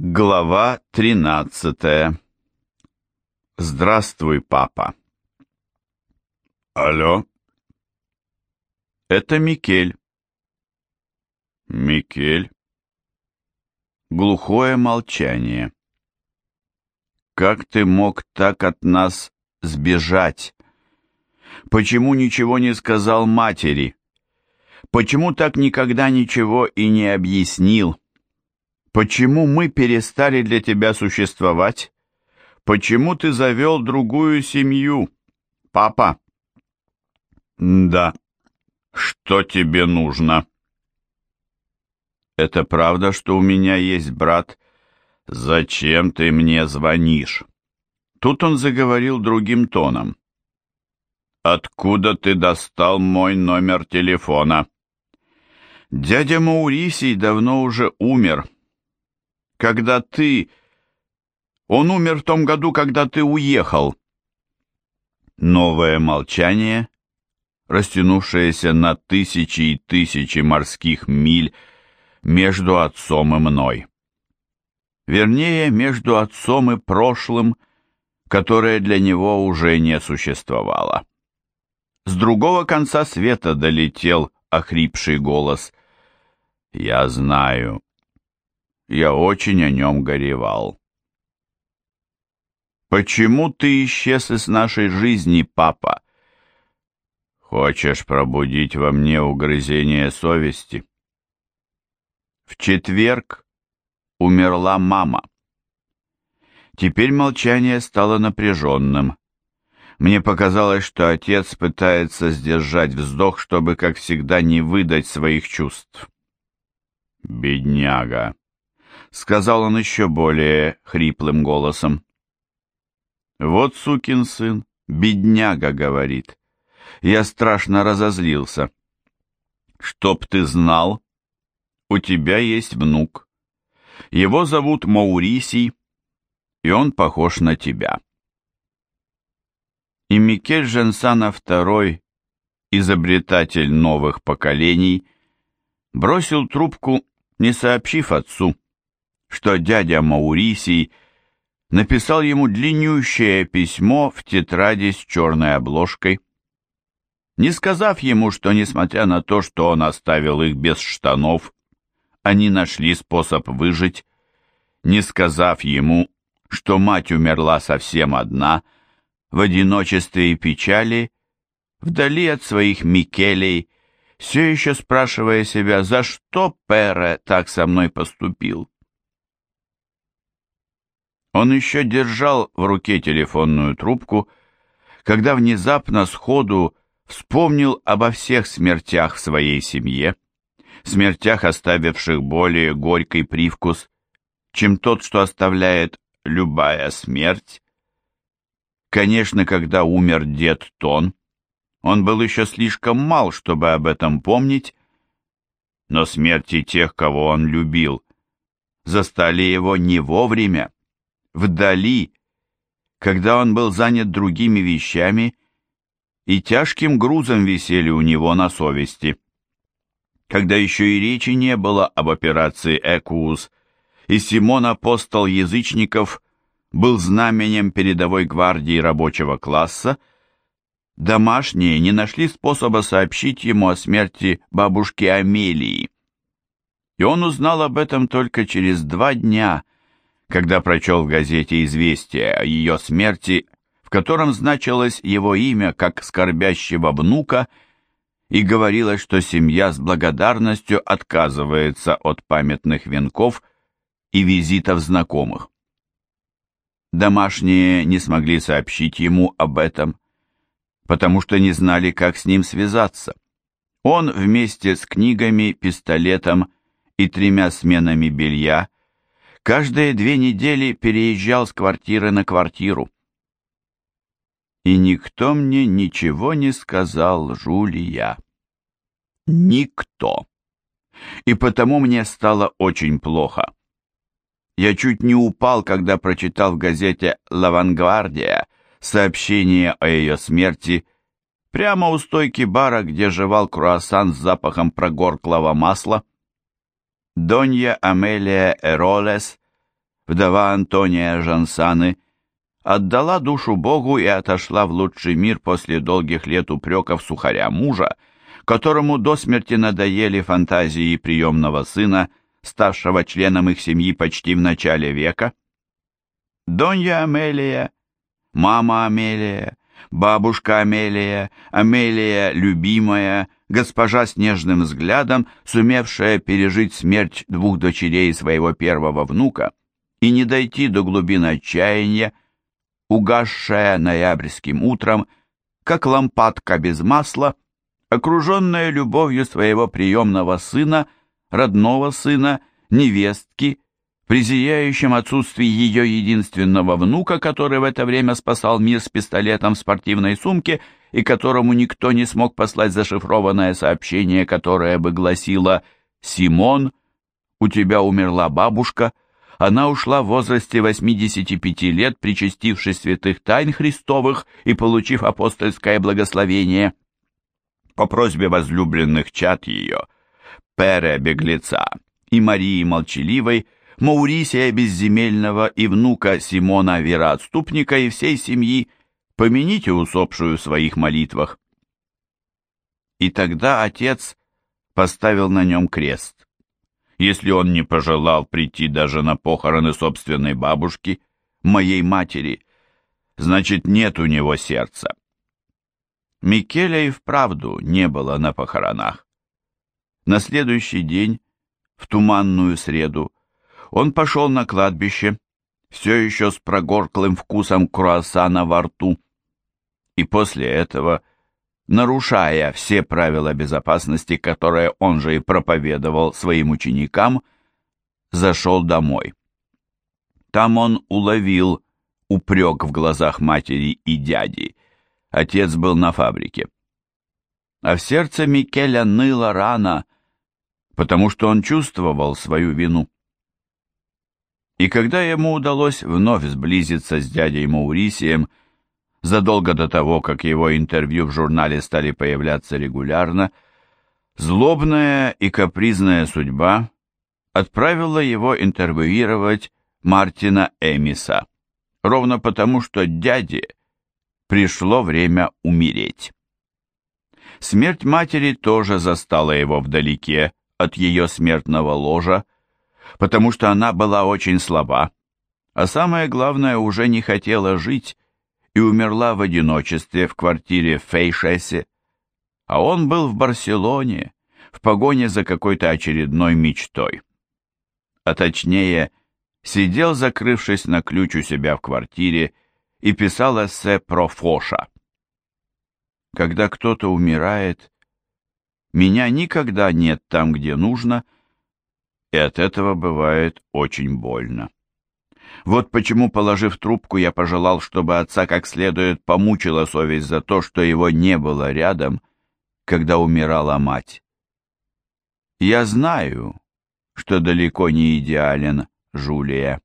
Глава 13 Здравствуй, папа. Алло? Это Микель. Микель? Глухое молчание. Как ты мог так от нас сбежать? Почему ничего не сказал матери? Почему так никогда ничего и не объяснил? Почему мы перестали для тебя существовать? Почему ты завел другую семью, папа? Да. Что тебе нужно? Это правда, что у меня есть брат? Зачем ты мне звонишь? Тут он заговорил другим тоном. Откуда ты достал мой номер телефона? Дядя Маурисий давно уже умер когда ты... Он умер в том году, когда ты уехал. Новое молчание, растянувшееся на тысячи и тысячи морских миль между отцом и мной. Вернее, между отцом и прошлым, которое для него уже не существовало. С другого конца света долетел охрипший голос. «Я знаю, я очень о нем горевал. «Почему ты исчез из нашей жизни, папа?» «Хочешь пробудить во мне угрызение совести?» В четверг умерла мама. Теперь молчание стало напряженным. Мне показалось, что отец пытается сдержать вздох, чтобы, как всегда, не выдать своих чувств. «Бедняга!» — сказал он еще более хриплым голосом. «Вот сукин сын, бедняга, — говорит. Я страшно разозлился. Чтоб ты знал, у тебя есть внук. Его зовут Маурисий, и он похож на тебя». И Микель Женсана II, изобретатель новых поколений, бросил трубку, не сообщив отцу, что дядя Маурисий написал ему длиннющее письмо в тетради с черной обложкой, не сказав ему, что, несмотря на то, что он оставил их без штанов, они нашли способ выжить, не сказав ему, что мать умерла совсем одна, в одиночестве и печали, вдали от своих Микелей, все еще спрашивая себя, за что Пере так со мной поступил. Он еще держал в руке телефонную трубку, когда внезапно сходу вспомнил обо всех смертях в своей семье, смертях, оставивших более горький привкус, чем тот, что оставляет любая смерть. Конечно, когда умер дед Тон, он был еще слишком мал, чтобы об этом помнить, но смерти тех, кого он любил, застали его не вовремя вдали, когда он был занят другими вещами, и тяжким грузом висели у него на совести. Когда еще и речи не было об операции «Экуус», и Симон Апостол Язычников был знаменем передовой гвардии рабочего класса, домашние не нашли способа сообщить ему о смерти бабушки Амелии. И он узнал об этом только через два дня – когда прочел в газете известие о ее смерти, в котором значилось его имя как скорбящего внука, и говорилось, что семья с благодарностью отказывается от памятных венков и визитов знакомых. Домашние не смогли сообщить ему об этом, потому что не знали, как с ним связаться. Он вместе с книгами, пистолетом и тремя сменами белья каждые две недели переезжал с квартиры на квартиру. И никто мне ничего не сказал, Жулия. Никто. И потому мне стало очень плохо. Я чуть не упал, когда прочитал в газете «Лавангвардия» сообщение о ее смерти прямо у стойки бара, где жевал круассан с запахом прогорклого масла. Донья Амелия Эролес вдова Антония Жансаны, отдала душу Богу и отошла в лучший мир после долгих лет упреков сухаря мужа, которому до смерти надоели фантазии приемного сына, ставшего членом их семьи почти в начале века. Донья Амелия, мама Амелия, бабушка Амелия, Амелия любимая, госпожа с нежным взглядом, сумевшая пережить смерть двух дочерей своего первого внука и не дойти до глубин отчаяния, угасшая ноябрьским утром, как лампадка без масла, окруженная любовью своего приемного сына, родного сына, невестки, при зияющем отсутствии ее единственного внука, который в это время спасал мир с пистолетом в спортивной сумке и которому никто не смог послать зашифрованное сообщение, которое бы гласило «Симон, у тебя умерла бабушка», она ушла в возрасте 85 лет, причастившись святых тайн Христовых и получив апостольское благословение. По просьбе возлюбленных чад ее, Пере Беглеца и Марии Молчаливой, Маурисия Безземельного и внука Симона Вероотступника и всей семьи, помяните усопшую в своих молитвах. И тогда отец поставил на нем крест. Если он не пожелал прийти даже на похороны собственной бабушки, моей матери, значит, нет у него сердца. Микеля и вправду не было на похоронах. На следующий день, в туманную среду, он пошел на кладбище, все еще с прогорклым вкусом круассана во рту, и после этого, нарушая все правила безопасности, которые он же и проповедовал своим ученикам, зашел домой. Там он уловил упрек в глазах матери и дяди. Отец был на фабрике. А в сердце Микеля ныла рана, потому что он чувствовал свою вину. И когда ему удалось вновь сблизиться с дядей Маурисием, задолго до того, как его интервью в журнале стали появляться регулярно, злобная и капризная судьба отправила его интервьюировать Мартина Эмиса, ровно потому, что дяде пришло время умереть. Смерть матери тоже застала его вдалеке от ее смертного ложа, потому что она была очень слаба, а самое главное, уже не хотела жить и умерла в одиночестве в квартире в Фейшесе, а он был в Барселоне в погоне за какой-то очередной мечтой. А точнее, сидел, закрывшись на ключ у себя в квартире, и писал эссе про Фоша. Когда кто-то умирает, меня никогда нет там, где нужно, и от этого бывает очень больно. Вот почему, положив трубку, я пожелал, чтобы отца как следует помучила совесть за то, что его не было рядом, когда умирала мать. Я знаю, что далеко не идеален Жулия.